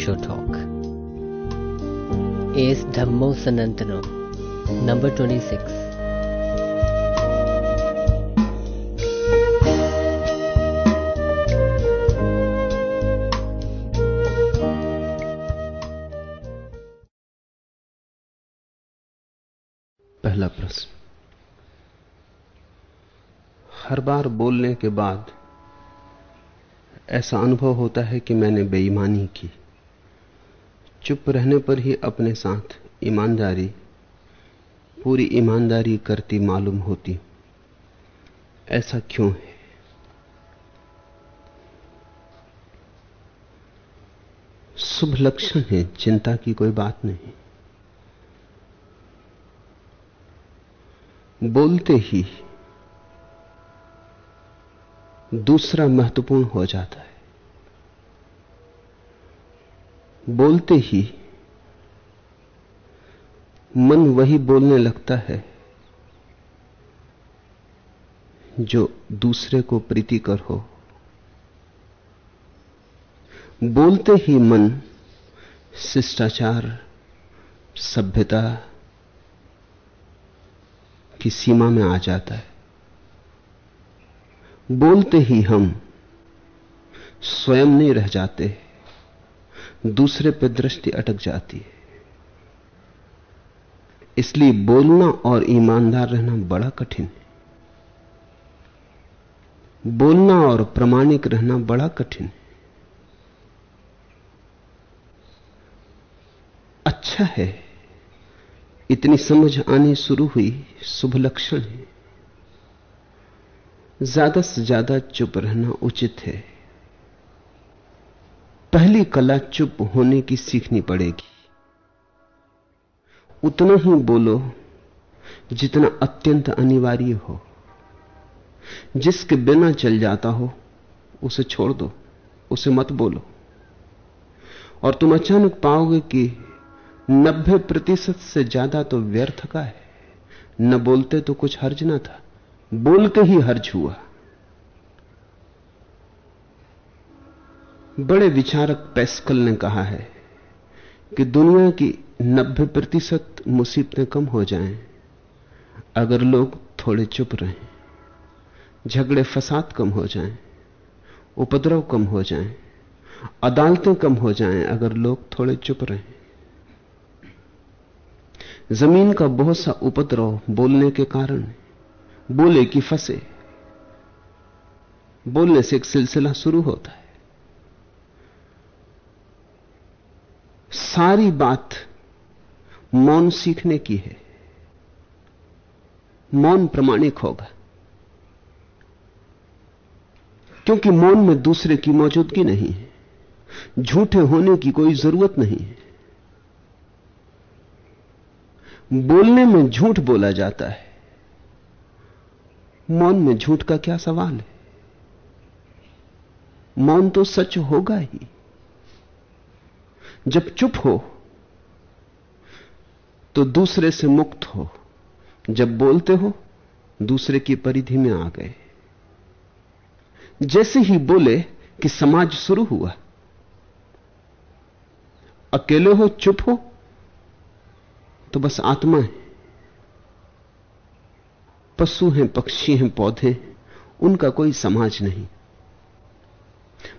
Osho Talk. Ace Dhammo Sanantano, number 26. पहला प्रश्न हर बार बोलने के बाद ऐसा अनुभव होता है कि मैंने बेईमानी की चुप रहने पर ही अपने साथ ईमानदारी, पूरी ईमानदारी करती मालूम होती। ऐसा क्यों है? शुभ लक्षण है, चिंता की कोई बात नहीं। बोलते ही दूसरा महत्वपूर्ण हो जाता है। बोलते ही मन वही बोलने लगता है जो दूसरे को प्रीतिकर हो। बोलते ही मन शिष्टाचार, सभ्यता की सीमा में आ जाता है। बोलते ही हम स्वयं नहीं रह जाते। दूसरे पर दृष्टि अटक जाती है। इसलिए बोलना और ईमानदार रहना बड़ा कठिन है। बोलना और प्रमाणिक रहना बड़ा कठिन है। अच्छा है, इतनी समझ आनी शुरू हुई, शुभ लक्षण है। ज़्यादा से ज़्यादा चुप रहना उचित है। पहली कला चुप होने की सीखनी पड़ेगी। उतना ही बोलो, जितना अत्यंत अनिवार्य हो। जिसके बिना चल जाता हो, उसे छोड़ दो, उसे मत बोलो। और तुम अचानक पाओगे कि नब्बे प्रतिशत से ज़्यादा तो व्यर्थ का है। न बोलते तो कुछ हर्ज ना था बोल के ही हर्ज हुआ। बड़े विचारक पैस्कल ने कहा है कि दुनिया की 90 प्रतिशत मुसीबतें कम हो जाएँ अगर लोग थोड़े चुप रहें, झगड़े फसाद कम हो जाएँ, उपद्रव कम हो जाएँ, अदालतें कम हो जाएँ अगर लोग थोड़े चुप रहें। ज़मीन का बहुत सा उपद्रव बोलने के कारण, बोले कि फंसे, बोलने से एक सिलसिला शुरू होता है। सारी बात मौन सीखने की है। मौन प्रमाणिक होगा। क्योंकि मौन में दूसरे की मौजूदगी नहीं है। झूठे होने की कोई ज़रूरत नहीं है। बोलने में झूठ बोला जाता है। मौन में झूठ का क्या सवाल है? मौन तो सच होगा ही। जब चुप हो तो दूसरे से मुक्त हो। जब बोलते हो, दूसरे की परिधि में आ गए। जैसे ही बोले कि समाज शुरू हुआ, अकेले हो, चुप हो तो बस आत्मा है। पशु हैं, पक्षी हैं, पौधे उनका कोई समाज नहीं।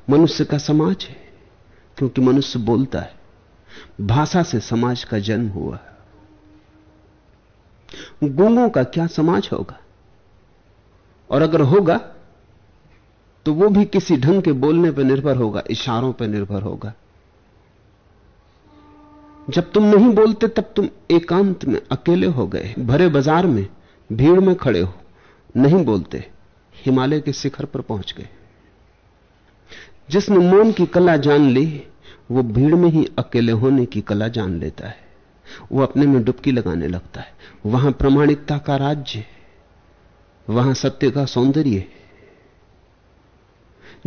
मनुष्य का समाज है। क्योंकि मनुष्य बोलता है, भाषा से समाज का जन्म हुआ है। गूंगों का क्या समाज होगा? और अगर होगा तो वो भी किसी ढंग के बोलने पर निर्भर होगा, इशारों पर निर्भर होगा। जब तुम नहीं बोलते, तब तुम एकांत में अकेले हो गए, भरे बाज़ार में, भीड़ में खड़े हो, नहीं बोलते, हिमालय के शिखर पर पहुँच गए। जिसने मौन की कला जान ली वो भीड़ में ही अकेले होने की कला जान लेता है। वो अपने में डुबकी लगाने लगता है। वहाँ प्रमाणिकता का राज्य वहाँ सत्य का सौंदर्य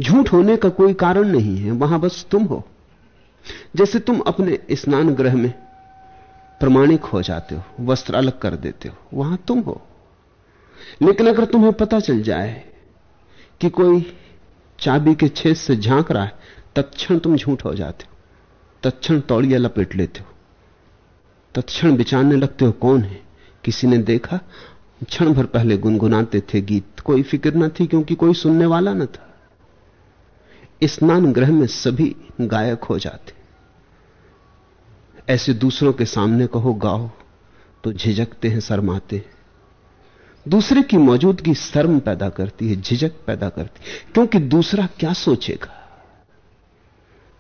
झूठ होने का कोई कारण नहीं है। वहाँ बस तुम हो। जैसे तुम अपने स्नान ग्रह में प्रमाणिक हो जाते हो, वस्त्र अलग कर देते हो, वहाँ तुम हो। लेकिन अगर तुम्हें पता चल जाए कि कोई चाबी के छेद से झाँक रहा है तत्क्षण तुम झूठ हो जाते हो। तत्क्षण तौड़िया लपेट लेते हो। तत्क्षण बिचारने लगते हो कौन है? किसी ने देखा? क्षण भर पहले गुनगुनाते थे गीत। कोई फ़िक्र न थी क्योंकि कोई सुनने वाला न था। स्नान ग्रह में सभी गायक हो जाते। ऐसे दूसरों के सामने कहो, गाओ। तो झिझकते हैं, शर्माते हैं। दूसरे की मौजूदगी शर्म पैदा करती है, झिझक पैदा करती है। क्योंकि दूसरा क्या सोचेगा?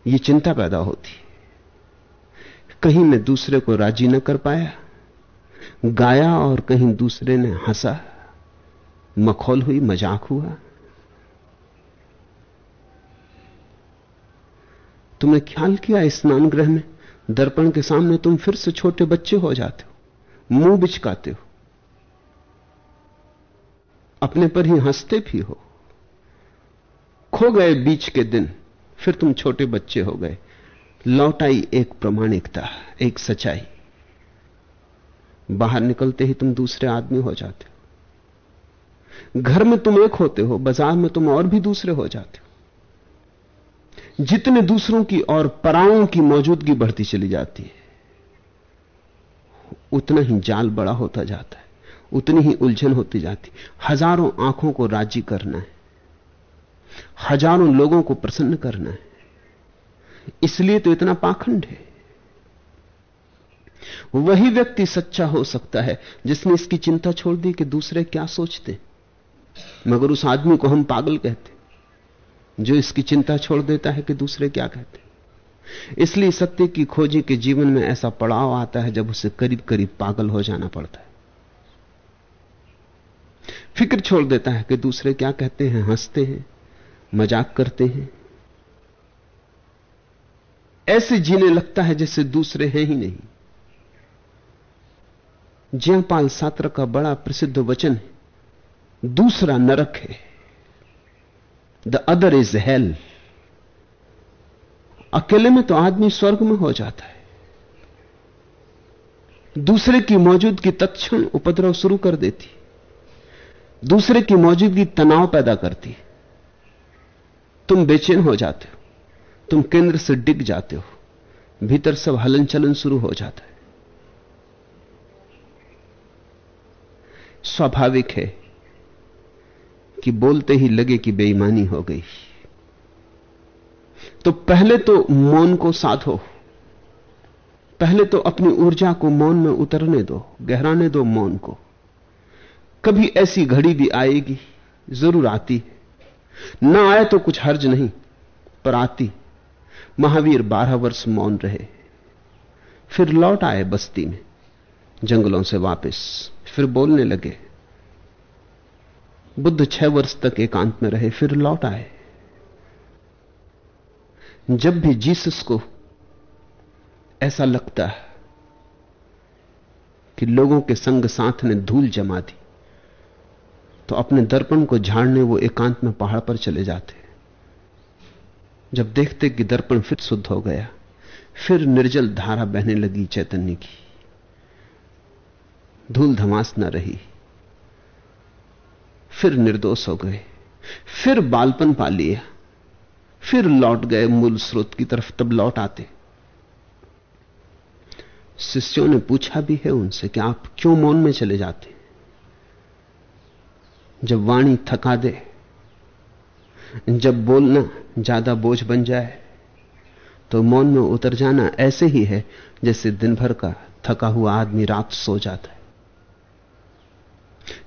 यह चिंता पैदा होती है। कहीं मैं दूसरे को राज़ी न कर पाया, गाया और कहीं दूसरे ने हंसा, मखौल हुई, मज़ाक हुआ। तुमने ख्याल किया स्नान ग्रह में? दर्पण के सामने तुम फिर से छोटे बच्चे हो जाते हो, मुँह बिचकाते हो। अपने पर ही हँसते भी हो। खो गए बीच के दिन, फिर तुम छोटे बच्चे हो गए। लौट आई एक प्रमाणिकता, एक सच्चाई। बाहर निकलते ही तुम दूसरे आदमी हो जाते हो। घर में तुम एक होते हो, बाज़ार में तुम और भी दूसरे हो जाते हो। जितने दूसरों की और पराओं की मौजूदगी बढ़ती चली जाती है, उतना ही जाल बड़ा होता जाता है, उतनी ही उलझन होती जाती हज़ारों आँखों को राज़ी करना है, हज़ारों लोगों को प्रसन्न करना है। इसलिए तो इतना पाखंड है। वही व्यक्ति सच्चा हो सकता है, जिसने इसकी चिंता छोड़ दी कि दूसरे क्या सोचते। मगर उस आदमी को हम पागल कहते, जो इसकी चिंता छोड़ देता है कि दूसरे क्या कहते। इसलिए सत्य की खोजी के जीवन में ऐसा पड़ाव आता है, जब उसे करीब करीब पागल हो जाना पड़ता है। फ़िक्र छोड़ देता है कि दूसरे क्या कहते हैं, हँसते हैं, मज़ाक करते हैं। ऐसे जीने लगता है जैसे दूसरे हैं ही नहीं। जयपाल सात्र का बड़ा प्रसिद्ध वचन है, दूसरा नरक है द अदर इज़ हेल अकेले में तो आदमी स्वर्ग में हो जाता है। दूसरे की मौजूदगी तत्क्षण उपद्रव शुरू कर देती दूसरे की मौजूदगी तनाव पैदा करती तुम बेचैन हो जाते हो। तुम केंद्र से डिग जाते हो, भीतर सब हलन चलन शुरू हो जाता है। स्वाभाविक है कि बोलते ही लगे कि बेईमानी हो गई। तो पहले तो मौन को साधो, पहले तो अपनी ऊर्जा को मौन में उतरने दो, गहराने दो मौन को। कभी ऐसी घड़ी भी आएगी, ज़रूर आती ना आए तो कुछ हर्ज नहीं, पर आती। महावीर बारह वर्ष मौन रहे। फिर लौट आए बस्ती में, जंगलों से वापस। फिर बोलने लगे, बुद्ध छह वर्ष तक एकांत में रहे, फिर लौट आए। जब भी जीसस को ऐसा लगता है कि लोगों के संग साथ ने धूल जमा दी तो अपने दर्पण को झाड़ने वो एकांत में पहाड़ पर चले जाते। जब देखते कि दर्पण फिर शुद्ध हो गया, फिर निर्जल धारा बहने लगी चैतन्य की। धूल धमास न रही। फिर निर्दोष हो गए। फिर बालपन पा लिया। फिर लौट गए मूल स्रोत की तरफ़, तब लौट आते। शिष्यों ने पूछा भी है उनसे कि आप क्यों मौन में चले जाते? जब वाणी थका दे जब बोलना ज़्यादा बोझ बन जाए तो मौन में उतर जाना ऐसे ही है जैसे दिन भर का थका हुआ आदमी रात सो जाता है।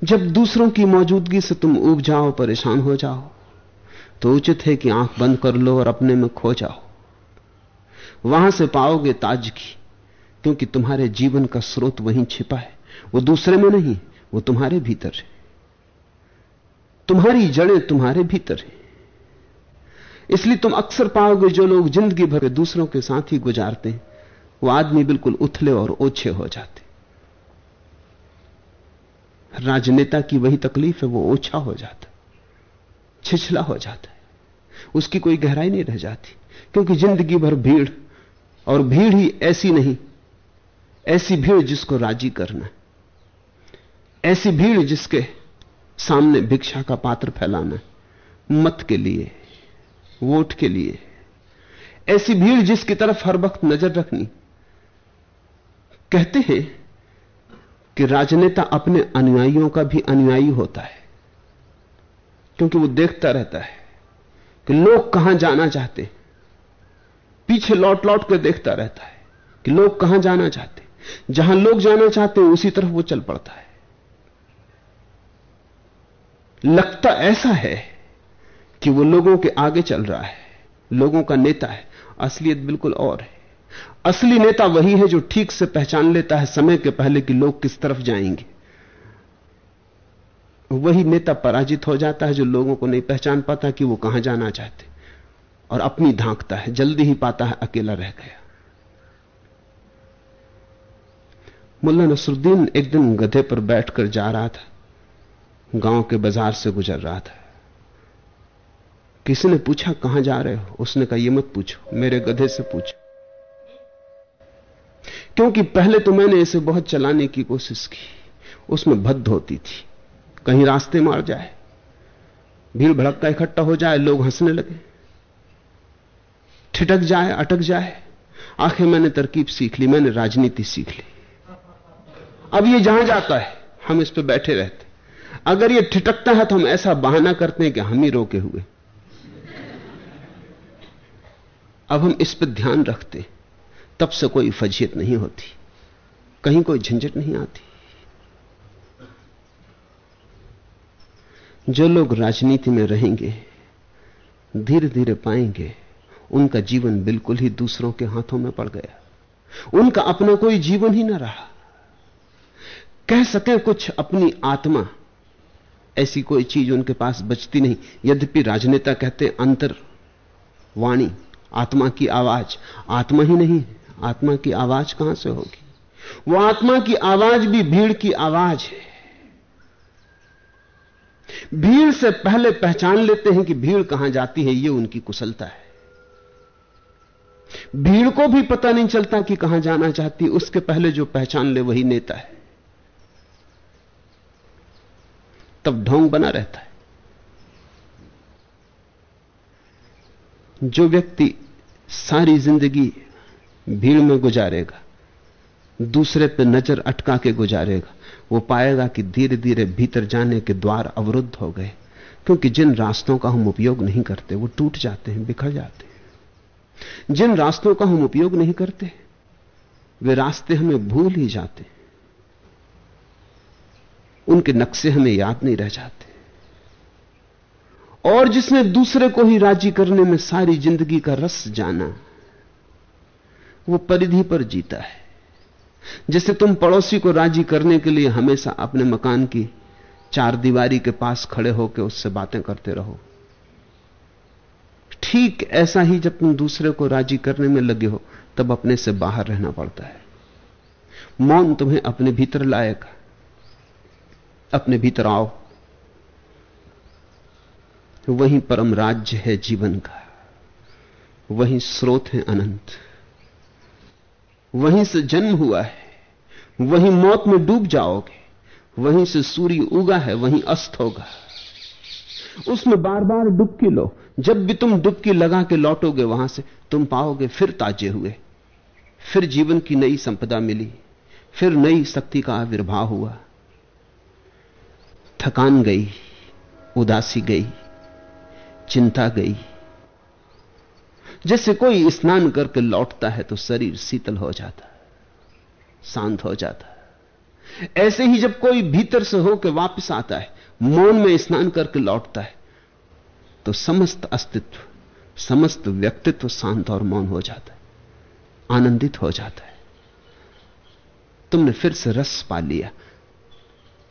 जब दूसरों की मौजूदगी से तुम उब जाओ, परेशान हो जाओ तो उचित है कि आँख बंद कर लो और अपने में खो जाओ। वहाँ से पाओगे ताजगी, क्योंकि तुम्हारे जीवन का स्रोत वहीं छिपा है। वो दूसरे में नहीं, वो तुम्हारे भीतर है। तुम्हारी जड़ें तुम्हारे भीतर है। इसलिए तुम अक्सर पाओगे जो लोग ज़िंदगी भर दूसरों के साथ ही गुजारते हैं, वो आदमी बिल्कुल उथले और ओछे हो जाते राजनेता की वही तकलीफ़ है, वो ओछा हो जाता छिछला हो जाता है, उसकी कोई गहराई नहीं रह जाती, क्योंकि ज़िंदगी भर भीड़, और भीड़ ही ऐसी नहीं, ऐसी भीड़ जिसको राज़ी करना ऐसी भीड़ जिसके सामने भिक्षा का पात्र फैलाना मत के लिए। वोट के लिए। ऐसी भीड़ जिसकी तरफ़ हर वक्त नज़र रखनी। कहते हैं कि राजनेता अपने अनुयायियों का भी अनुयायी होता है, क्योंकि वो देखता रहता है कि लोग कहाँ जाना चाहते पीछे लौट लौट कर देखता रहता है कि लोग कहाँ जाना चाहते जहाँ लोग जाना चाहते हैं, उसी तरफ़ वो चल पड़ता है। लगता ऐसा है कि वो लोगों के आगे चल रहा है, लोगों का नेता है, असलियत बिल्कुल और है। असली नेता वही है जो ठीक से पहचान लेता है समय के पहले कि लोग किस तरफ़ जाएँगे। वही नेता पराजित हो जाता है जो लोगों को नहीं पहचान पाता कि वो कहाँ जाना चाहते। और अपनी धांकता है, जल्दी ही पाता है, अकेला रह गया। मुल्ला नसरुद्दीन एक दिन गधे पर बैठकर जा रहा था, गाँव के बाज़ार से गुजर रहा था। किसी ने पूछा, कहाँ जा रहे हो? उसने कहा, ये मत पूछो, मेरे गधे से पूछो। क्योंकि पहले तो मैंने इसे बहुत चलाने की कोशिश की। उसमें भद्द होती थी। कहीं रास्ते मार जाए, भीड़ भड़का इकट्ठा हो जाए, लोग हंसने लगे। ठिटक जाए, अटक जाए। आखिर मैंने तरकीब सीख ली, मैंने राजनीति सीख ली। अब ये जहाँ जाता है, हम इस पर बैठे रहते। अगर ये ठिटकता है तो हम ऐसा बहाना करते हैं कि हम ही रोके हुए। अब हम इस पर ध्यान रखते, तब से कोई फजीयत नहीं होती, कहीं कोई झंझट नहीं आती। जो लोग राजनीति में रहेंगे धीरे धीरे पाएँगे, उनका जीवन बिल्कुल ही दूसरों के हाथों में पड़ गया। उनका अपना कोई जीवन ही ना रहा। कह सके कुछ अपनी आत्मा, ऐसी कोई चीज़ उनके पास बचती नहीं, यद्यपि राजनेता कहते अंतर वाणी। आत्मा की आवाज़। आत्मा ही नहीं, आत्मा की आवाज़ कहाँ से होगी? वो आत्मा की आवाज़ भी भीड़ की आवाज़ है। भीड़ से पहले पहचान लेते हैं कि भीड़ कहाँ जाती है यह उनकी कुशलता है। भीड़ को भी पता नहीं चलता कि कहाँ जाना चाहती, उसके पहले जो पहचान ले वही नेता है। तब ढोंग बना रहता है। जो व्यक्ति सारी ज़िंदगी भीड़ में गुजारेगा, दूसरे पे नज़र अटका के गुजारेगा, वो पाएगा कि धीरे धीरे भीतर जाने के द्वार अवरुद्ध हो गए। क्योंकि जिन रास्तों का हम उपयोग नहीं करते, वो टूट जाते हैं, बिखर जाते हैं। जिन रास्तों का हम उपयोग नहीं करते, वे रास्ते हमें भूल ही जाते उनके नक्शे हमें याद नहीं रह जाते। और जिसने दूसरे को ही राज़ी करने में सारी ज़िंदगी का रस जाना, वो परिधि पर जीता है। जैसे तुम पड़ोसी को राज़ी करने के लिए हमेशा अपने मकान की चार दीवारी के पास खड़े होकर उससे बातें करते रहो। ठीक ऐसा ही जब तुम दूसरे को राज़ी करने में लगे हो, तब अपने से बाहर रहना पड़ता है। मौन तुम्हें अपने भीतर लाएगा। अपने भीतर आओ। वही परम राज्य है जीवन का। वही स्रोत है अनंत। वहीं से जन्म हुआ है। वहीं मौत में डूब जाओगे। वहीं से सूर्य उगा है, वहीं अस्त होगा। उसमें बार बार डुबकी लो। जब भी तुम डुबकी लगा के लौटोगे वहाँ से, तुम पाओगे फिर ताजे हुए। फिर जीवन की नई संपदा मिली। फिर नई शक्ति का आविर्भाव हुआ। थकान गई, उदासी गई। चिंता गई। जैसे कोई स्नान करके लौटता है तो शरीर शीतल हो जाता, शांत हो जाता। ऐसे ही जब कोई भीतर से होकर वापस आता है, मौन में स्नान करके लौटता है तो समस्त अस्तित्व, समस्त व्यक्तित्व शांत और मौन हो जाता है, आनंदित हो जाता है। तुमने फिर से रस पा लिया,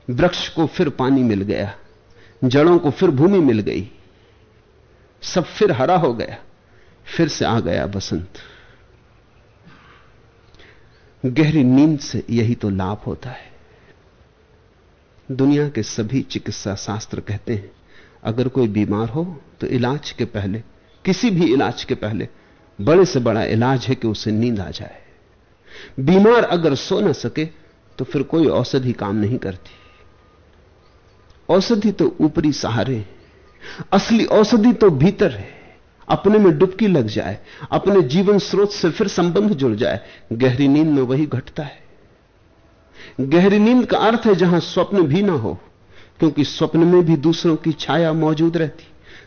वृक्ष को फिर पानी मिल गया, जड़ों को फिर भूमि मिल गई सब फिर हरा हो गया। फिर से आ गया बसंत। गहरी नींद से यही तो लाभ होता है। दुनिया के सभी चिकित्सा शास्त्र कहते हैं, अगर कोई बीमार हो तो इलाज के पहले, किसी भी इलाज के पहले, बड़े से बड़ा इलाज है कि उसे नींद आ जाए। बीमार अगर सो ना सके तो फिर कोई औषधि काम नहीं करती। औषधि तो ऊपरी सहारे असली औषधि तो भीतर है। अपने में डुबकी लग जाए, अपने जीवन स्रोत से फिर संबंध जुड़ जाए, गहरी नींद में वही घटता है। गहरी नींद का अर्थ है जहाँ स्वप्न भी ना हो, क्योंकि स्वप्न में भी दूसरों की छाया मौजूद रहती।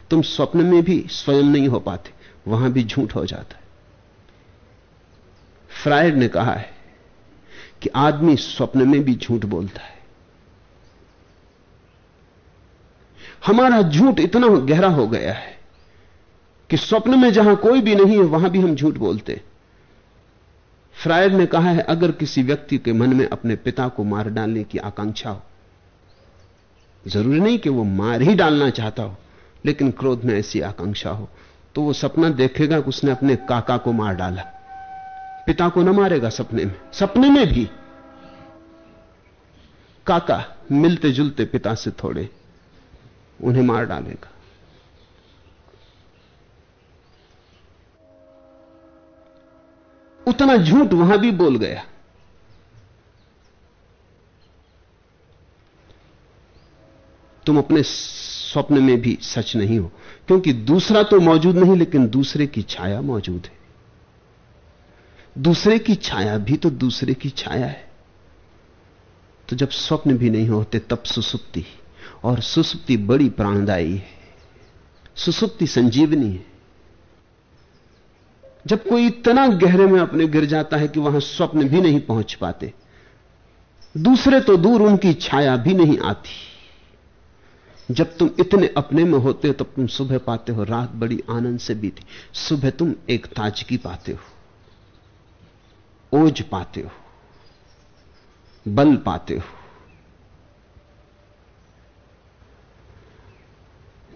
तुम स्वप्न में भी स्वयं नहीं हो पाते, वहाँ भी झूठ हो जाता है। फ्रायड ने कहा है कि आदमी स्वप्न में भी झूठ बोलता है। हमारा झूठ इतना गहरा हो गया है कि स्वप्न में जहाँ कोई भी नहीं है वहाँ भी हम झूठ बोलते। फ्रायड ने कहा है, अगर किसी व्यक्ति के मन में अपने पिता को मार डालने की आकांक्षा हो, ज़रूरी नहीं कि वो मार ही डालना चाहता हो, लेकिन क्रोध में ऐसी आकांक्षा हो तो वो सपना देखेगा कि उसने अपने काका को मार डाला। पिता को ना मारेगा सपने में सपने में भी। काका मिलते जुलते पिता से थोड़े उन्हें मार डालेगा। उतना झूठ वहाँ भी बोल गया। तुम अपने स्वप्न में भी सच नहीं हो, क्योंकि दूसरा तो मौजूद नहीं, लेकिन दूसरे की छाया मौजूद है। दूसरे की छाया भी तो दूसरे की छाया है। तो जब स्वप्न भी नहीं होते, तब सुसुप्ति और सुसुप्ति बड़ी प्राणदायी है। सुसुप्ति संजीवनी है। जब कोई इतना गहरे में अपने गिर जाता है कि वहाँ स्वप्न भी नहीं पहुँच पाते, दूसरे तो दूर उनकी छाया भी नहीं आती। जब तुम इतने अपने में होते हो, तब तुम सुबह पाते हो, रात बड़ी आनंद से बीती। सुबह तुम एक ताजगी पाते हो, ओज पाते हो, बल पाते हो।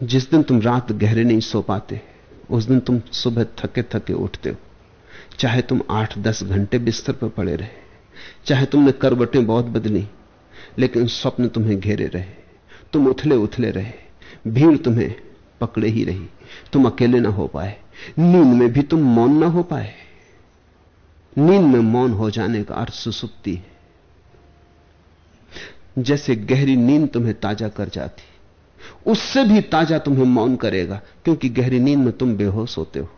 जिस दिन तुम रात गहरे नहीं सो पाते, उस दिन तुम सुबह थके थके उठते हो। चाहे तुम आठ दस घंटे बिस्तर पर पड़े रहे, चाहे तुमने करवटें बहुत बदली, लेकिन स्वप्न तुम्हें घेरे रहे। तुम उथले उथले रहे, भीड़ तुम्हें पकड़े ही रही। तुम अकेले ना हो पाए, नींद में भी तुम मौन ना हो पाए। नींद में मौन हो जाने का अर्थ सुसुप्ति है। जैसे गहरी नींद तुम्हें ताज़ा कर जाती उससे भी ताज़ा तुम्हें मौन करेगा, क्योंकि गहरी नींद में तुम बेहोश होते हो।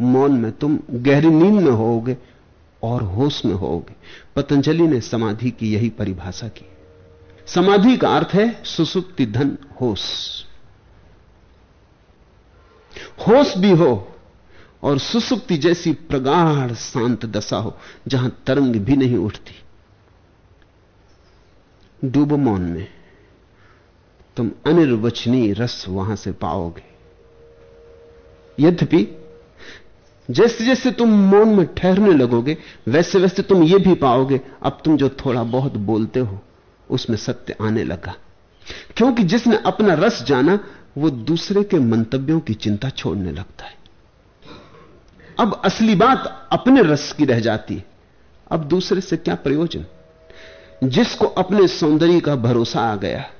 मौन में तुम गहरी नींद में होोगे और होश में होोगे पतंजलि ने समाधि की यही परिभाषा की। समाधि का अर्थ है सुसुप्ति धन होश। होश भी हो और सुसुप्ति जैसी प्रगाढ़ शांत दशा हो, जहाँ तरंग भी नहीं उठती। डूबो मौन में। तुम अनिर्वचनीय रस वहाँ से पाओगे। यद्यपि जैसे जैसे तुम मौन में ठहरने लगोगे वैसे वैसे तुम यह भी पाओगे, अब तुम जो थोड़ा बहुत बोलते हो, उसमें सत्य आने लगा। क्योंकि जिसने अपना रस जाना, वो दूसरे के मंतव्यों की चिंता छोड़ने लगता है। अब असली बात अपने रस की रह जाती है। अब दूसरे से क्या प्रयोजन? जिसको अपने सौंदर्य का भरोसा आ गया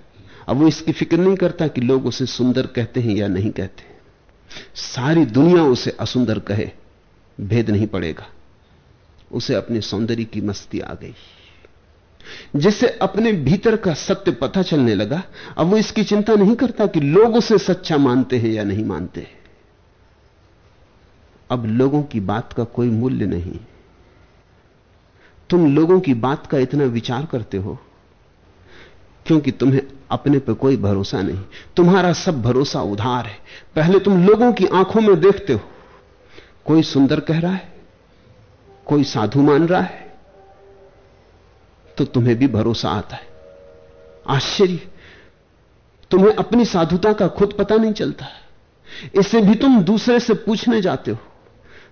अब वो इसकी फ़िक्र नहीं करता कि लोग उसे सुंदर कहते हैं या नहीं कहते सारी दुनिया उसे असुंदर कहे, भेद नहीं पड़ेगा। उसे अपने सौंदर्य की मस्ती आ गई। जिसे अपने भीतर का सत्य पता चलने लगा, अब वो इसकी चिंता नहीं करता कि लोग उसे सच्चा मानते हैं या नहीं मानते। अब लोगों की बात का कोई मूल्य नहीं। तुम लोगों की बात का इतना विचार करते हो क्योंकि तुम्हें अपने पर कोई भरोसा नहीं। तुम्हारा सब भरोसा उधार है। पहले तुम लोगों की आँखों में देखते हो। कोई सुंदर कह रहा है, कोई साधु मान रहा है तो तुम्हें भी भरोसा आता है। आश्चर्य! तुम्हें अपनी साधुता का खुद पता नहीं चलता। इसे भी तुम दूसरे से पूछने जाते हो।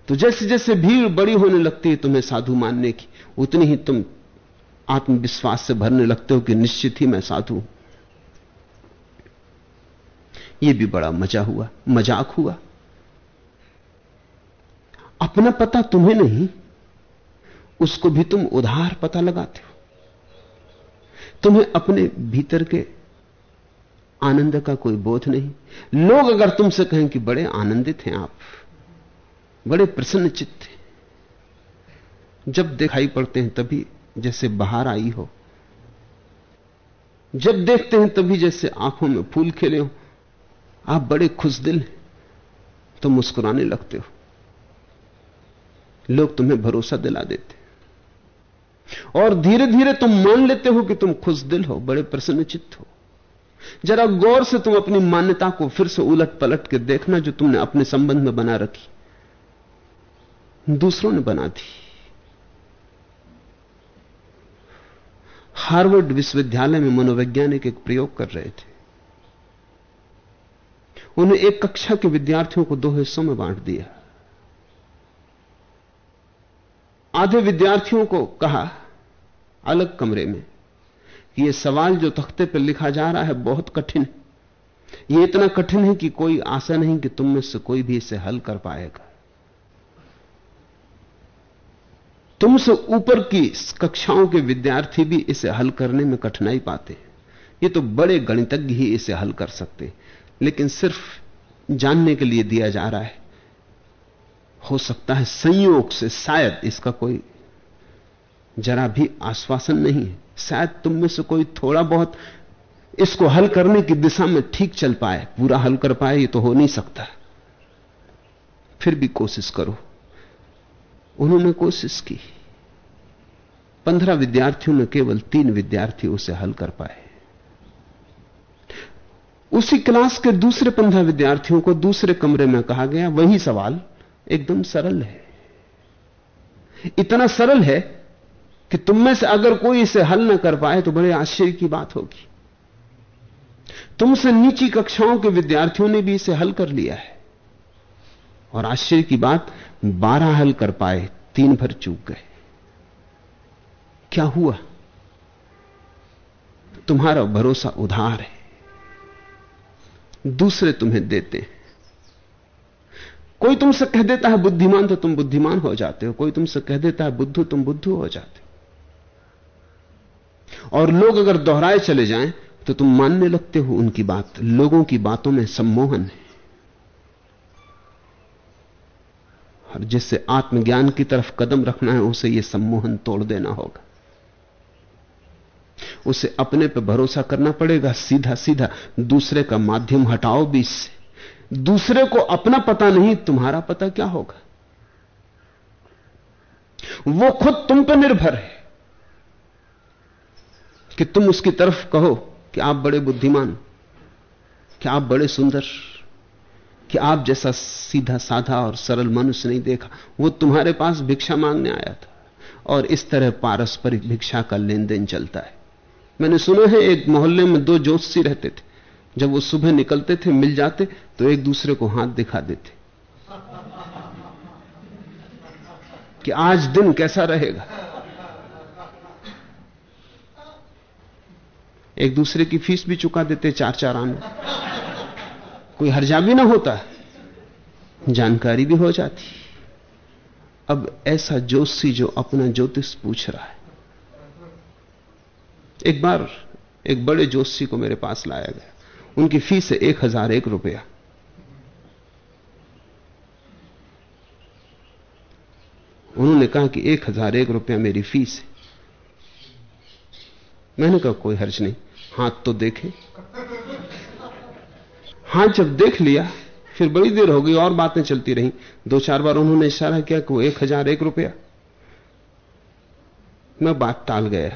तो जैसे जैसे भीड़ बड़ी होने लगती है तुम्हें साधु मानने की, उतनी ही तुम आत्मविश्वास से भरने लगते हो कि निश्चित ही मैं साधु हूँ। यह भी बड़ा मज़ा हुआ, मज़ाक हुआ। अपना पता तुम्हें नहीं, उसको भी तुम उधार पता लगाते हो। तुम्हें अपने भीतर के आनंद का कोई बोध नहीं। लोग अगर तुमसे कहें कि बड़े आनंदित हैं आप, बड़े प्रसन्न चित्त जब दिखाई पड़ते हैं तभी जैसे बाहर आई हो। जब देखते हैं तभी जैसे आँखों में फूल खिले हो। आप बड़े खुश दिल हैं। तो मुस्कुराने लगते हो। लोग तुम्हें भरोसा दिला देते और धीरे धीरे तुम मान लेते हो कि तुम खुश दिल हो, बड़े प्रसन्न चित्त हो। जरा गौर से तुम अपनी मान्यता को फिर से उलट पलट के देखना जो तुमने अपने संबंध में बना रखी। दूसरों ने बना दी। हार्वर्ड विश्वविद्यालय में मनोवैज्ञानिक एक प्रयोग कर रहे थे। उन्हें एक कक्षा के विद्यार्थियों को दो हिस्सों में बांट दिया। आधे विद्यार्थियों को कहा, अलग कमरे में, कि यह सवाल जो तख्ते पर लिखा जा रहा है बहुत कठिन है। यह इतना कठिन है कि कोई आशा नहीं कि तुम में से कोई भी इसे हल कर पाएगा। तुमसे ऊपर की कक्षाओं के विद्यार्थी भी इसे हल करने में कठिनाई पाते ये तो बड़े गणितज्ञ ही इसे हल कर सकते लेकिन सिर्फ़ जानने के लिए दिया जा रहा है। हो सकता है संयोग से शायद इसका कोई जरा भी आश्वासन नहीं है। शायद तुम में से कोई थोड़ा बहुत इसको हल करने की दिशा में ठीक चल पाए, पूरा हल कर पाए, ये तो हो नहीं सकता। फिर भी कोशिश करो। उन्होंने कोशिश की। पंद्रह विद्यार्थियों में केवल तीन विद्यार्थी उसे हल कर पाए। उसी क्लास के दूसरे पंद्रह विद्यार्थियों को दूसरे कमरे में कहा गया, वही सवाल एकदम सरल है। इतना सरल है कि तुम में से अगर कोई इसे हल न कर पाए तो बड़े आश्चर्य की बात होगी। तुमसे नीची कक्षाओं के विद्यार्थियों ने भी इसे हल कर लिया है। और आश्चर्य की बात बारह हल कर पाए, तीन भर चूक गए। क्या हुआ? तुम्हारा भरोसा उधार है। दूसरे तुम्हें देते हैं। कोई तुमसे कह देता है, बुद्धिमान तो तुम बुद्धिमान हो जाते हो। कोई तुमसे कह देता है, बुद्धू तुम बुद्धू हो जाते हो। और लोग अगर दोहराए चले जाएँ तो तुम मानने लगते हो उनकी बात। लोगों की बातों में सम्मोहन है। और जिससे आत्मज्ञान की तरफ़ कदम रखना है, उसे यह सम्मोहन तोड़ देना होगा। उसे अपने पर भरोसा करना पड़ेगा, सीधा सीधा दूसरे का माध्यम हटाओ बीच से दूसरे को अपना पता नहीं, तुम्हारा पता क्या होगा? वो खुद तुम पर निर्भर है कि तुम उसकी तरफ़ कहो कि आप बड़े बुद्धिमान कि आप बड़े सुंदर कि आप जैसा सीधा साधा और सरल मनुष्य नहीं देखा, वो तुम्हारे पास भिक्षा मांगने आया था। और इस तरह पारस्परिक भिक्षा का लेन देन चलता है। मैंने सुना है, एक मोहल्ले में दो जोशी रहते थे। जब वो सुबह निकलते थे, मिल जाते तो एक दूसरे को हाथ दिखा देते। कि आज दिन कैसा रहेगा? एक दूसरे की फ़ीस भी चुका देते चार चार आने। कोई हर्जा भी ना होता, जानकारी भी हो जाती। अब ऐसा जोशी जो अपना ज्योतिष पूछ रहा है। एक बार एक बड़े जोशी को मेरे पास लाया गया। उनकी फ़ीस है एक हज़ार एक रुपया। उन्होंने कहा कि एक हज़ार एक रुपया मेरी फ़ीस है। मैंने कहा, कोई हर्ज नहीं, हाथ तो देखे। हाथ जब देख लिया, फिर बड़ी देर हो गई, और बातें चलती रहीं। दो चार बार उन्होंने इशारा किया कि वो एक हज़ार एक रुपया। मैं बात टाल गया।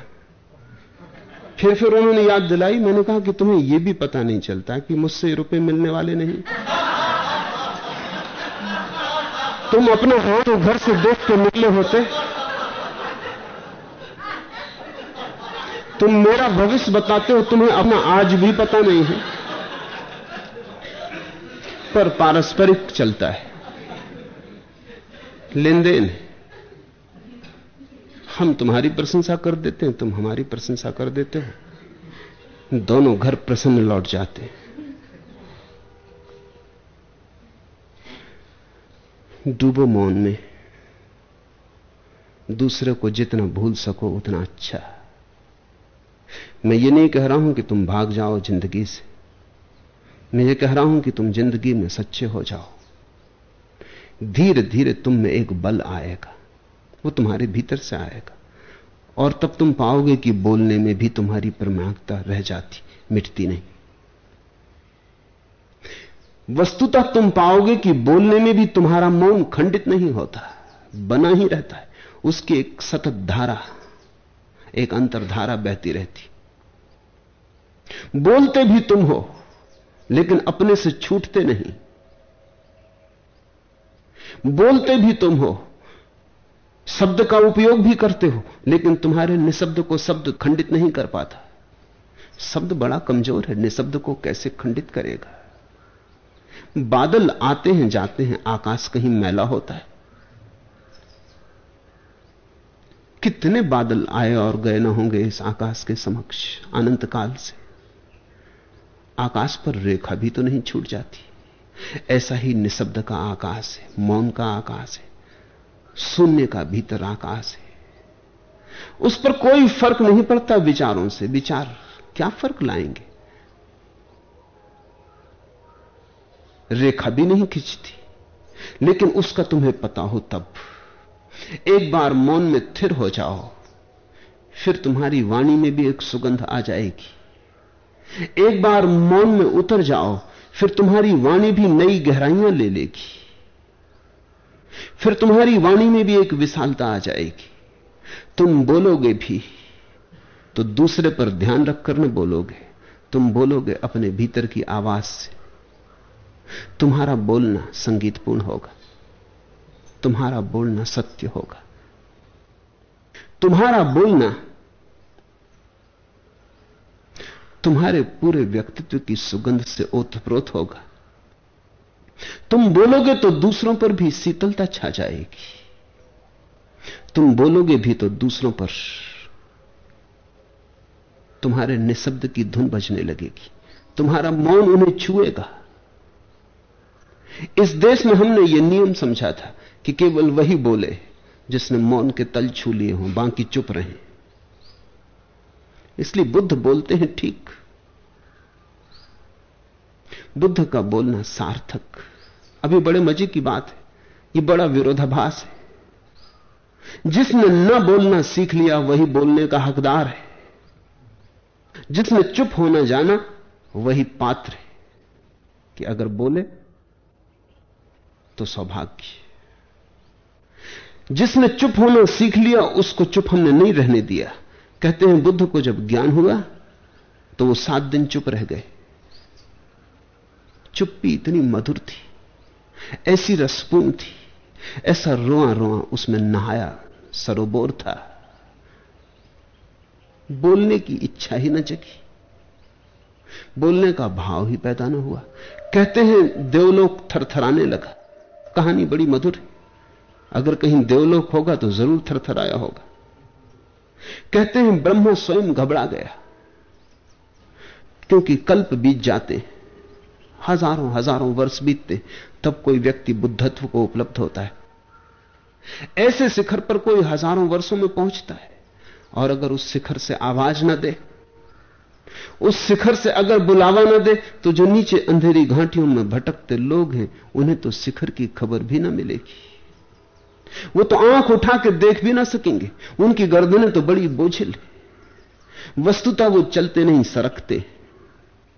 फिर फिर उन्होंने याद दिलाई, मैंने कहा कि तुम्हें यह भी पता नहीं चलता कि मुझसे रुपए मिलने वाले नहीं। तुम अपना हाथ घर से देख के निकले होते। तुम मेरा भविष्य बताते हो, तुम्हें अपना आज भी पता नहीं है। पर पारस्परिक चलता है। लेन देन हम तुम्हारी प्रशंसा कर देते हैं, तुम हमारी प्रशंसा कर देते हो। दोनों घर प्रसन्न लौट जाते हैं। डूबो मौन में, दूसरे को जितना भूल सको उतना अच्छा। मैं ये नहीं कह रहा हूँ कि तुम भाग जाओ ज़िंदगी से। मैं ये कह रहा हूँ कि तुम ज़िंदगी में सच्चे हो जाओ। धीरे धीरे तुम में एक बल आएगा। वो तुम्हारे भीतर से आएगा। और तब तुम पाओगे कि बोलने में भी तुम्हारी प्रमाणिकता रह जाती, मिटती नहीं। वस्तुतः तुम पाओगे कि बोलने में भी तुम्हारा मौन खंडित नहीं होता, बना ही रहता है। उसकी एक सतत धारा, एक अंतरधारा बहती रहती। बोलते भी तुम हो लेकिन अपने से छूटते नहीं। बोलते भी तुम हो, शब्द का उपयोग भी करते हो, लेकिन तुम्हारे निशब्द को शब्द खंडित नहीं कर पाता। शब्द बड़ा कमज़ोर है, निशब्द को कैसे खंडित करेगा? बादल आते हैं, जाते हैं, आकाश कहीं मैला होता है। कितने बादल आए और गए ना होंगे इस आकाश के समक्ष अनंत काल से। आकाश पर रेखा भी तो नहीं छूट जाती। ऐसा ही निशब्द का आकाश है, मौन का आकाश है, शून्य का भीतर आकाश है। उस पर कोई फ़र्क नहीं पड़ता विचारों से। विचार क्या फ़र्क लाएँगे? रेखा भी नहीं खिंचती, लेकिन उसका तुम्हें पता हो तब। एक बार मौन में थिर हो जाओ, फिर तुम्हारी वाणी में भी एक सुगंध आ जाएगी। एक बार मौन में उतर जाओ, फिर तुम्हारी वाणी भी नई गहराइयाँ ले लेगी। फिर तुम्हारी वाणी में भी एक विशालता आ जाएगी। तुम बोलोगे भी तो दूसरे पर ध्यान रखकर न बोलोगे। तुम बोलोगे अपने भीतर की आवाज़ से। तुम्हारा बोलना संगीतपूर्ण होगा। तुम्हारा बोलना सत्य होगा। तुम्हारा बोलना तुम्हारे पूरे व्यक्तित्व की सुगंध से ओतप्रोत होगा। तुम बोलोगे तो दूसरों पर भी शीतलता छा जाएगी। तुम बोलोगे भी तो दूसरों पर तुम्हारे निशब्द की धुन बजने लगेगी। तुम्हारा मौन उन्हें छुएगा। इस देश में हमने यह नियम समझा था कि केवल वही बोले जिसने मौन के तल छू लिए हों, बाकी चुप रहे। इसलिए बुद्ध बोलते हैं ठीक। बुद्ध का बोलना सार्थक। अभी बड़े मज़े की बात है। यह बड़ा विरोधाभास है। जिसने न बोलना सीख लिया, वही बोलने का हकदार है। जिसने चुप होना जाना, वही पात्र है। कि अगर बोले तो सौभाग्य। जिसने चुप होना सीख लिया, उसको चुप हमने नहीं रहने दिया। कहते हैं बुद्ध को जब ज्ञान हुआ तो वो सात दिन चुप रह गए। चुप्पी इतनी मधुर थी, ऐसी रसपूर्ण थी, ऐसा रोआ रोआ उसमें नहाया सरोबोर था। बोलने की इच्छा ही न जगी। बोलने का भाव ही पैदा न हुआ। कहते हैं देवलोक थरथराने लगा। कहानी बड़ी मधुर है। अगर कहीं देवलोक होगा तो ज़रूर थरथराया होगा। कहते हैं ब्रह्मा स्वयं घबरा गया। क्योंकि कल्प बीत जाते हज़ारों हज़ारों वर्ष बीतते तब कोई व्यक्ति बुद्धत्व को उपलब्ध होता है। ऐसे शिखर पर कोई हज़ारों वर्षों में पहुँचता है और अगर उस शिखर से आवाज़ ना दे, उस शिखर से अगर बुलावा ना दे तो जो नीचे अंधेरी घाटियों में भटकते लोग हैं, उन्हें तो शिखर की खबर भी ना मिलेगी। वो तो आँख उठा के देख भी ना सकेंगे। उनकी गर्दनें तो बड़ी बोझिल वस्तुता वो चलते नहीं, सरकते,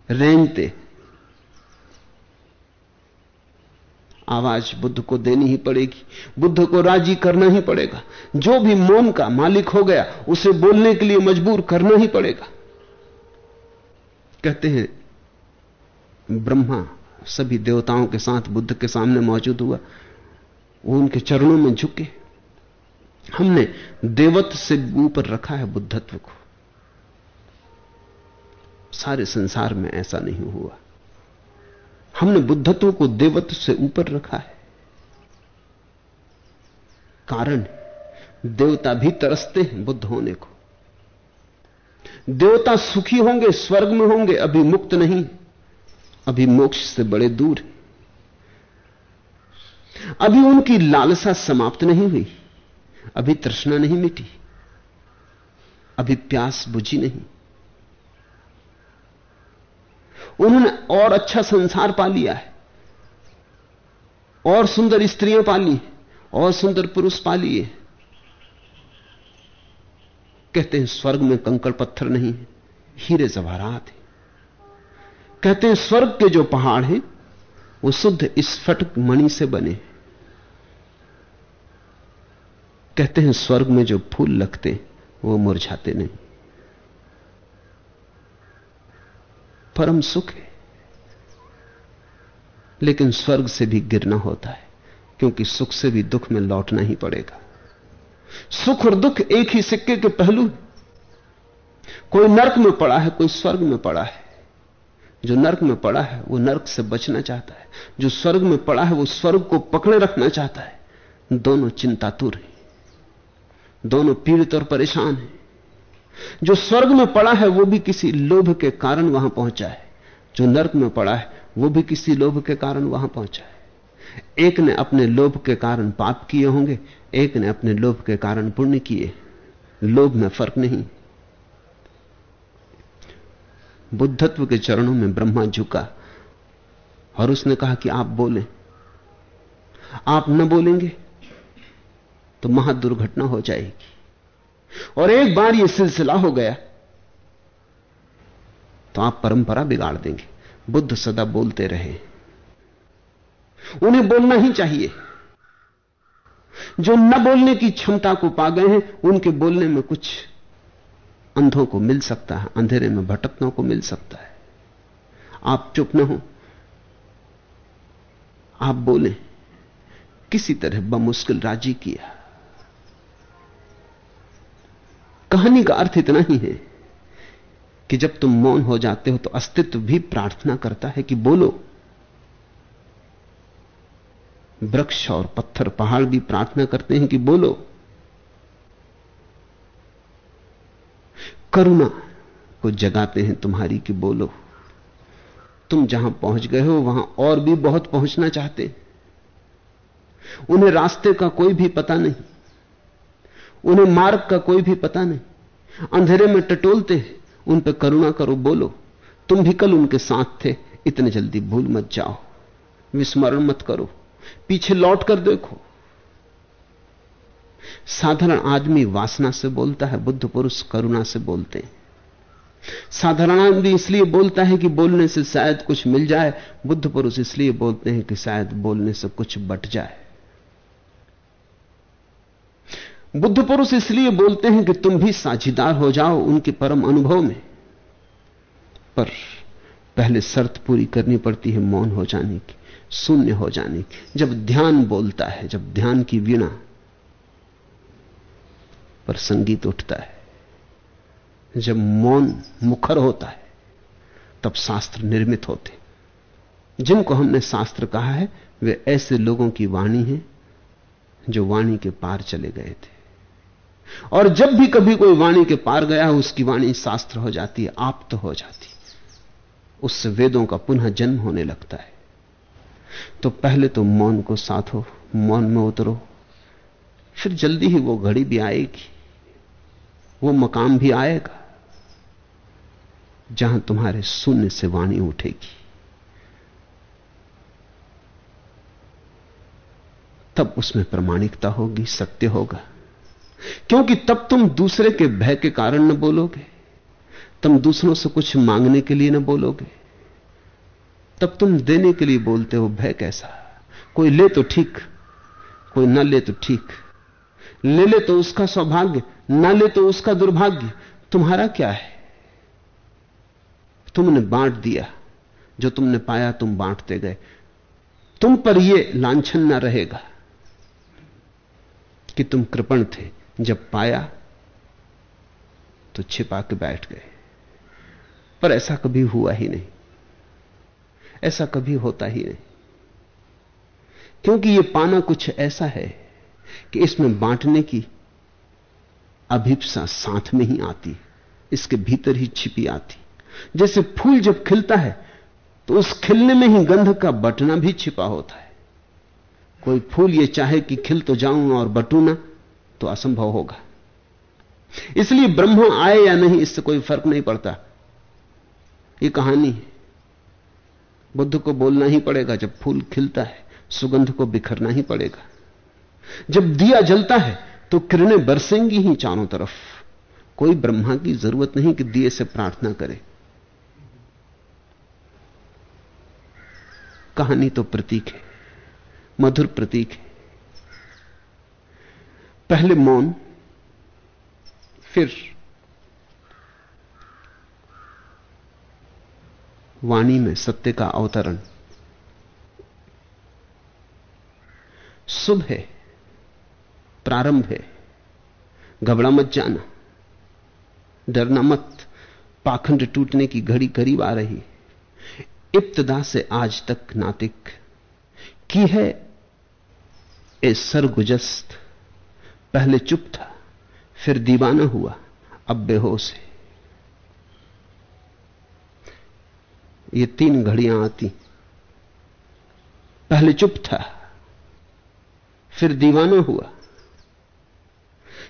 रेंगते। आवाज़ बुद्ध को देनी ही पड़ेगी, बुद्ध को राज़ी करना ही पड़ेगा। जो भी मौन का मालिक हो गया, उसे बोलने के लिए मजबूर करना ही पड़ेगा। कहते हैं, ब्रह्मा, सभी देवताओं के साथ बुद्ध के सामने मौजूद हुआ। वो उनके चरणों में झुके। हमने देवत्व से ऊपर रखा है बुद्धत्व को। सारे संसार में ऐसा नहीं हुआ। हमने बुद्धत्व को देवत्व से ऊपर रखा है। कारण देवता भी तरसते हैं बुद्ध होने को। देवता सुखी होंगे, स्वर्ग में होंगे, अभी मुक्त नहीं, अभी मोक्ष से बड़े दूर अभी उनकी लालसा समाप्त नहीं हुई। अभी तृष्णा नहीं मिटी। अभी प्यास बुझी नहीं। उन्होंने और अच्छा संसार पा लिया है। और सुंदर स्त्रियाँ पाली और सुंदर पुरुष पा लिए कहते हैं, स्वर्ग में कंकड़ पत्थर नहीं है, हीरे जवाहरात है। कहते हैं, स्वर्ग के जो पहाड़ हैं, वो शुद्ध स्फटक मणि से बने कहते हैं, स्वर्ग में जो फूल लगते वो मुरझाते नहीं। परम सुख है। लेकिन स्वर्ग से भी गिरना होता है, क्योंकि सुख से भी दुख में लौटना ही पड़ेगा। सुख और दुख एक ही सिक्के के पहलू कोई नरक में पड़ा है, कोई स्वर्ग में पड़ा है। जो नरक में पड़ा है, वो नरक से बचना चाहता है। जो स्वर्ग में पड़ा है, वो स्वर्ग को पकड़े रखना चाहता है। दोनों चिंतातुर हैं। दोनों पीड़ित और परेशान हैं। जो स्वर्ग में पड़ा है, वो भी किसी लोभ के कारण वहाँ पहुँचा है। जो नर्क में पड़ा है, वो भी किसी लोभ के कारण वहाँ पहुँचा है। एक ने अपने लोभ के कारण पाप किए होंगे, एक ने अपने लोभ के कारण पुण्य किए। लोभ में फ़र्क नहीं। बुद्धत्व के चरणों में ब्रह्मा झुका, और उसने कहा कि आप बोलें। आप न बोलेंगे तो महादुर्घटना हो जाएगी। और एक बार यह सिलसिला हो गया तो आप परंपरा बिगाड़ देंगे। बुद्ध सदा बोलते रहे। उन्हें बोलना ही चाहिए। जो न बोलने की क्षमता को पा गए हैं, उनके बोलने में कुछ अंधों को मिल सकता है, अंधेरे में भटकनों को मिल सकता है। आप चुप न हो। आप बोले, किसी तरह बमुश्किल राज़ी किया। कहानी का अर्थ इतना ही है कि जब तुम मौन हो जाते हो तो अस्तित्व भी प्रार्थना करता है कि बोलो। वृक्ष और पत्थर, पहाड़ भी प्रार्थना करते हैं कि बोलो। करुणा को जगाते हैं तुम्हारी कि बोलो। तुम जहाँ पहुँच गए हो, वहाँ और भी बहुत पहुँचना चाहते। उन्हें रास्ते का कोई भी पता नहीं। उन्हें मार्ग का कोई भी पता नहीं। अंधेरे में टटोलते उन पर करुणा करो, बोलो, तुम भी कल उनके साथ थे, इतने जल्दी भूल मत जाओ। विस्मरण मत करो, पीछे लौट कर देखो। साधारण आदमी वासना से बोलता है, बुद्ध पुरुष करुणा से बोलते हैं। साधारण आदमी इसलिए बोलता है कि बोलने से शायद कुछ मिल जाए, बुद्ध पुरुष इसलिए बोलते हैं कि शायद बोलने से कुछ बट जाए। बुद्ध पुरुष इसलिए बोलते हैं कि तुम भी साझीदार हो जाओ उनके परम अनुभव में। पर पहले शर्त पूरी करनी पड़ती है मौन हो जाने की, शून्य हो जाने की। जब ध्यान बोलता है, जब ध्यान की वीणा पर संगीत उठता है, जब मौन मुखर होता है, तब शास्त्र निर्मित होते जिनको हमने शास्त्र कहा है, वे ऐसे लोगों की वाणी है जो वाणी के पार चले गए थे। और जब भी कभी कोई वाणी के पार गया उसकी वाणी शास्त्र हो जाती है आप तो हो जाती उससे वेदों का पुनः जन्म होने लगता है। तो पहले तो मौन को साथो मौन में उतरो, फिर जल्दी ही वो घड़ी भी आएगी, वो मकाम भी आएगा, जहाँ तुम्हारे शून्य से वाणी उठेगी। तब उसमें प्रमाणिकता होगी, सत्य होगा। क्योंकि तब तुम दूसरे के भय के कारण न बोलोगे। तुम दूसरों से कुछ मांगने के लिए न बोलोगे। तब तुम देने के लिए बोलते हो, भय कैसा? कोई ले तो ठीक, कोई न ले तो ठीक। ले ले तो उसका सौभाग्य, न ले तो उसका दुर्भाग्य। तुम्हारा क्या है? तुमने बांट दिया, जो तुमने पाया तुम बांटते गए। तुम पर यह लांछन न रहेगा कि तुम कृपण थे। जब पाया तो छिपा के बैठ गए। पर ऐसा कभी हुआ ही नहीं। ऐसा कभी होता ही नहीं। क्योंकि यह पाना कुछ ऐसा है कि इसमें बांटने की अभिप्सा साथ में ही आती, इसके भीतर ही छिपी आती। जैसे फूल जब खिलता है तो उस खिलने में ही गंध का बटना भी छिपा होता है। कोई फूल ये चाहे कि खिल तो जाऊँ और बटू ना तो असंभव होगा। इसलिए ब्रह्म आए या नहीं, इससे कोई फ़र्क नहीं पड़ता। ये कहानी है। बुद्ध को बोलना ही पड़ेगा, जब फूल खिलता है, सुगंध को बिखरना ही पड़ेगा। जब दिया जलता है तो किरणें बरसेंगी ही चारों तरफ़। कोई ब्रह्मा की ज़रूरत नहीं कि दिए से प्रार्थना करे। कहानी तो प्रतीक है, मधुर प्रतीक है। पहले मौन, फिर वाणी में सत्य का अवतरण। शुभ है, प्रारंभ है, घबरा मत जाना, डरना मत, पाखंड टूटने की घड़ी करीब आ रही। इब्तदा से आज तक नातिक, की है ए सरगुजस्त पहले चुप था, फिर दीवाना हुआ, अब बेहोश है। ये तीन घड़ियाँ आती। पहले चुप था, फिर दीवाना हुआ।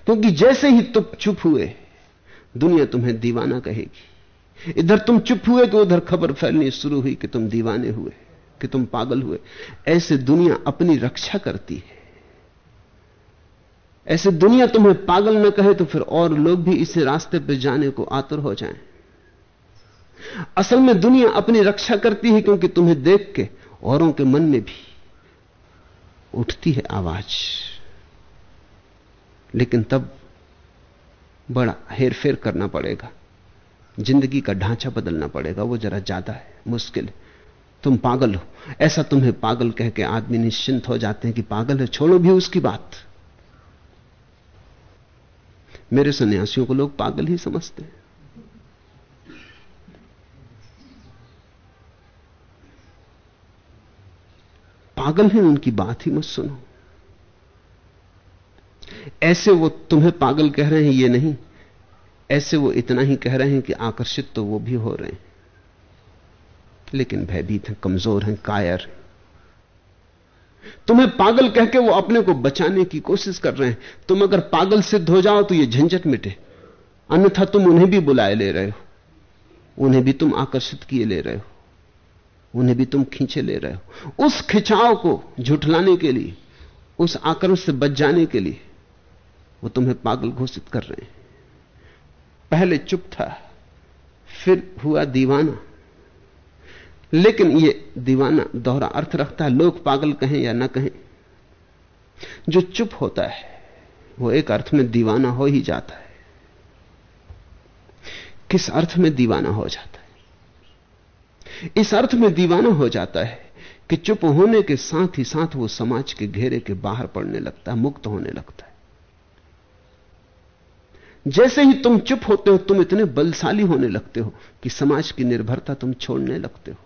क्योंकि जैसे ही तुम चुप हुए, दुनिया तुम्हें दीवाना कहेगी। इधर तुम चुप हुए कि उधर खबर फैलनी शुरू हुई कि तुम दीवाने हुए, कि तुम पागल हुए। ऐसे दुनिया अपनी रक्षा करती है। ऐसे दुनिया तुम्हें पागल न कहे तो फिर और लोग भी इसे रास्ते पर जाने को आतुर हो जाएँ। असल में दुनिया अपनी रक्षा करती है क्योंकि तुम्हें देख के औरों के मन में भी उठती है आवाज़। लेकिन तब बड़ा हेरफेर करना पड़ेगा। ज़िंदगी का ढांचा बदलना पड़ेगा। वो जरा ज़्यादा है, मुश्किल है। तुम पागल हो। ऐसा तुम्हें पागल कह के आदमी निश्चिंत हो जाते हैं कि पागल है। छोड़ो भी उसकी बात। मेरे सन्यासियों को लोग पागल ही समझते हैं। पागल हैं, उनकी बात ही मत सुनो। ऐसे वो तुम्हें पागल कह रहे हैं, ये नहीं। ऐसे वो इतना ही कह रहे हैं कि आकर्षित तो वो भी हो रहे हैं। लेकिन भयभीत हैं, कमज़ोर हैं, कायर हैं। तुम्हें पागल कह के वो अपने को बचाने की कोशिश कर रहे हैं। तुम अगर पागल सिद्ध हो जाओ तो ये झंझट मिटे। अन्यथा तुम उन्हें भी बुलाए ले रहे हो। उन्हें भी तुम आकर्षित किए ले रहे हो। उन्हें भी तुम खींचे ले रहे हो। उस खिंचाव को झुठलाने के लिए, उस आक्रमण से बच जाने के लिए वो तुम्हें पागल घोषित कर रहे हैं। पहले चुप था, फिर हुआ दीवाना। लेकिन ये दीवाना, दोहरा अर्थ रखता है, लोग पागल कहें या ना कहें, जो चुप होता है, वो एक अर्थ में दीवाना हो ही जाता है। किस अर्थ में दीवाना हो जाता है? इस अर्थ में दीवाना हो जाता है कि चुप होने के साथ ही साथ वो समाज के घेरे के बाहर पड़ने लगता है, मुक्त होने लगता है। जैसे ही तुम चुप होते हो, तुम इतने बलशाली होने लगते हो कि समाज की निर्भरता तुम छोड़ने लगते हो।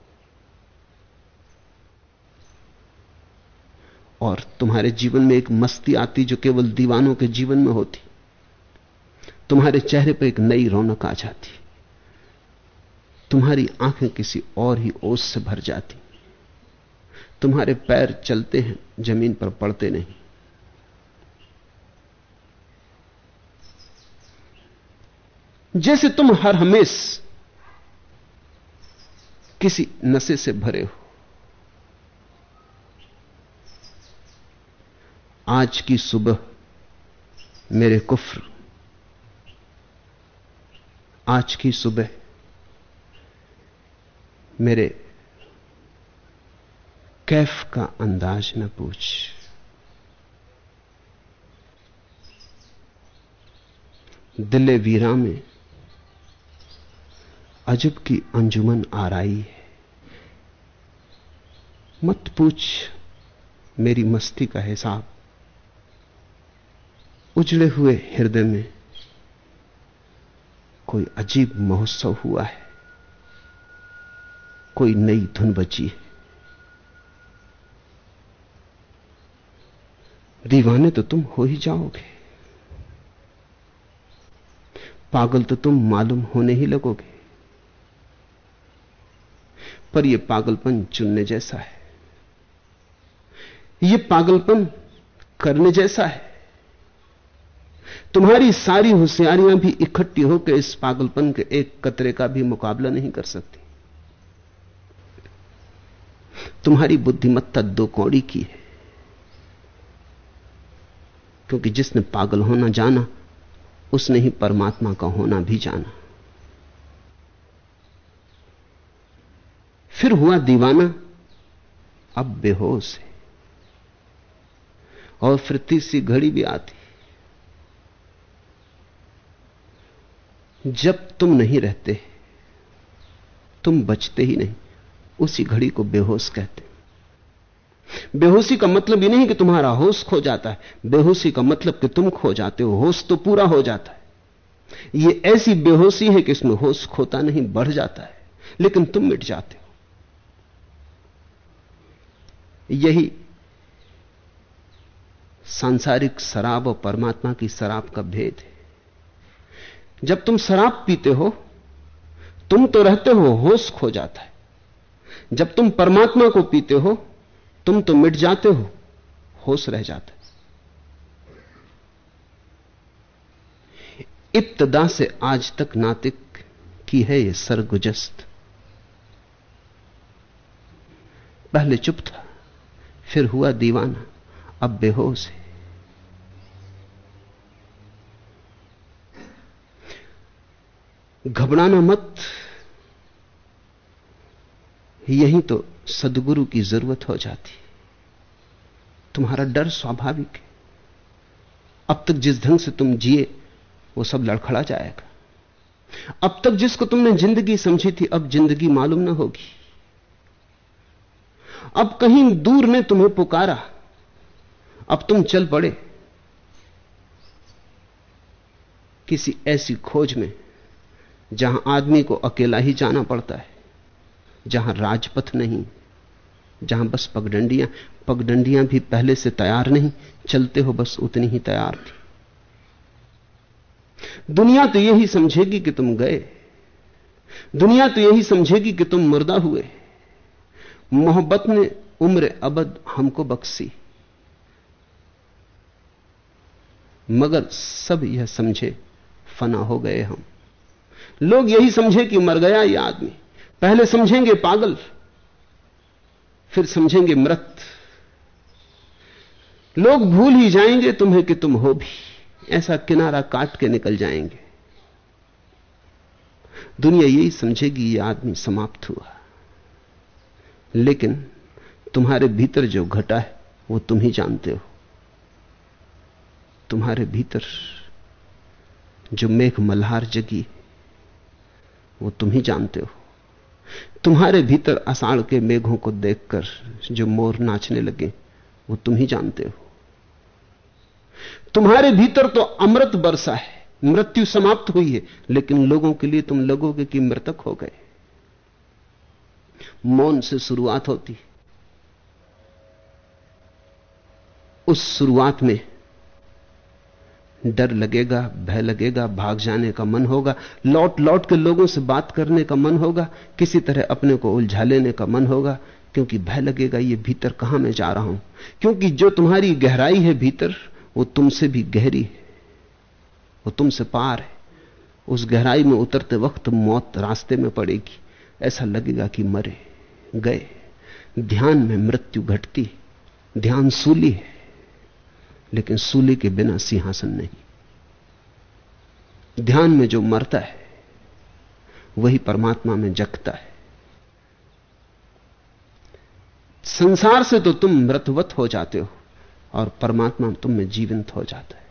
और तुम्हारे जीवन में एक मस्ती आती जो केवल दीवानों के जीवन में होती। तुम्हारे चेहरे पर एक नई रौनक आ जाती। तुम्हारी आँखें किसी और ही ओस से भर जाती। तुम्हारे पैर चलते हैं, ज़मीन पर पड़ते नहीं। जैसे तुम हर हमेश किसी नशे से भरे हो आज की सुबह मेरे कुफ्र। आज की सुबह मेरे कैफ का अंदाज न पूछ। दिले वीरा में अजब की अंजुमन आ रही है। मत पूछ मेरी मस्ती का हिसाब। उजड़े हुए हृदय में कोई अजीब महोत्सव हुआ है। कोई नई धुन बची है। दीवाने तो तुम हो ही जाओगे। पागल तो तुम मालूम होने ही लगोगे। पर यह पागलपन चुनने जैसा है। यह पागलपन करने जैसा है। तुम्हारी सारी होशियारियाँ भी इकट्ठी होकर इस पागलपन के एक कतरे का भी मुकाबला नहीं कर सकती। तुम्हारी बुद्धिमत्ता दो कौड़ी की है। क्योंकि जिसने पागल होना जाना, उसने ही परमात्मा का होना भी जाना। फिर हुआ दीवाना, अब बेहोश है। और फिर तीसरी घड़ी भी आती। जब तुम नहीं रहते, तुम बचते ही नहीं। उसी घड़ी को बेहोश कहते बेहोशी का मतलब ये नहीं कि तुम्हारा होश खो जाता है। बेहोशी का मतलब कि तुम खो जाते हो। होश तो पूरा हो जाता है। ये ऐसी बेहोशी है कि इसमें होश खोता नहीं, बढ़ जाता है। लेकिन तुम मिट जाते हो। यही सांसारिक शराब और परमात्मा की शराब का भेद है। जब तुम शराब पीते हो, तुम तो रहते हो, होश खो जाता है। जब तुम परमात्मा को पीते हो, तुम तो मिट जाते हो, होश रह जाता है। इब्तदा से आज तक नातिक की है यह सरगुजस्त। पहले चुप था, फिर हुआ दीवाना, अब बेहोश है। घबराना मत। यही तो सदगुरु की ज़रूरत हो जाती। तुम्हारा डर स्वाभाविक है। अब तक जिस ढंग से तुम जिए, वो सब लड़खड़ा जाएगा। अब तक जिसको तुमने ज़िंदगी समझी थी, अब ज़िंदगी मालूम ना होगी। अब कहीं दूर ने तुम्हें पुकारा, अब तुम चल पड़े। किसी ऐसी खोज में जहाँ आदमी को अकेला ही जाना पड़ता है, जहाँ राजपथ नहीं, जहाँ बस पगडंडियाँ पगडंडियाँ भी पहले से तैयार नहीं, चलते हो बस उतनी ही तैयार थी। दुनिया तो यही समझेगी कि तुम गए, दुनिया तो यही समझेगी कि तुम मुर्दा हुए। मोहब्बत ने उम्र अबद हमको बख्शी, मगर सब यह समझे, फना हो गए हम। लोग यही समझे कि मर गया यह आदमी। पहले समझेंगे पागल, फिर समझेंगे मृत। लोग भूल ही जाएँगे तुम्हें कि तुम हो भी। ऐसा किनारा काट के निकल जाएँगे। दुनिया यही समझेगी, ये आदमी समाप्त हुआ। लेकिन तुम्हारे भीतर जो घटा है, वो तुम ही जानते हो। तुम्हारे भीतर जो मेघ मल्हार जगी वो तुम ही जानते हो। तुम्हारे भीतर अषाढ़ के मेघों को देखकर जो मोर नाचने लगे, वो तुम ही जानते हो। तुम्हारे भीतर तो अमृत बरसा है, मृत्यु समाप्त हुई है, लेकिन लोगों के लिए तुम लगोगे कि मृतक हो गए। मौन से शुरुआत होती उस शुरुआत में डर लगेगा, भय लगेगा, भाग जाने का मन होगा, लौट लौट के लोगों से बात करने का मन होगा, किसी तरह अपने को उलझा लेने का मन होगा, क्योंकि भय लगेगा ये भीतर कहाँ मैं जा रहा हूँ। क्योंकि जो तुम्हारी गहराई है भीतर, वो तुमसे भी गहरी है। वो तुमसे पार है। उस गहराई में उतरते वक्त मौत रास्ते में पड़ेगी। ऐसा लगेगा कि मरे, गए। ध्यान में मृत्यु घटती ध्यान सूली है। लेकिन सूली के बिना सिंहासन नहीं। ध्यान में जो मरता है, वही परमात्मा में जगता है। संसार से तो तुम मृतवत हो जाते हो और परमात्मा तुम में जीवंत हो जाता है।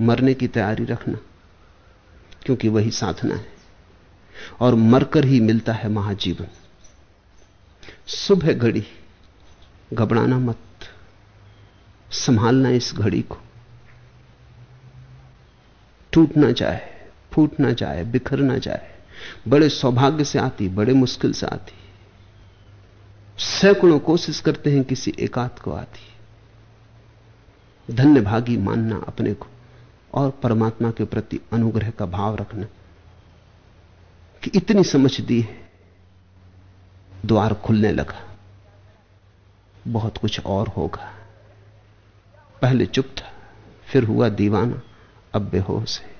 मरने की तैयारी रखना, क्योंकि वही साधना है। और मरकर ही मिलता है महाजीवन। सुबह घड़ी, घबराना मत। संभालना इस घड़ी को। टूट ना जाए, फूट ना जाए, बिखर ना जाए, बड़े सौभाग्य से आती, बड़े मुश्किल से आती। सैकड़ों कोशिश करते हैं किसी एकांत को आती। धन्य भागी मानना अपने को और परमात्मा के प्रति अनुग्रह का भाव रखना कि इतनी समझ दी है, द्वार खुलने लगा, बहुत कुछ और होगा। पहले चुप था फिर हुआ दीवाना अब बेहोश है।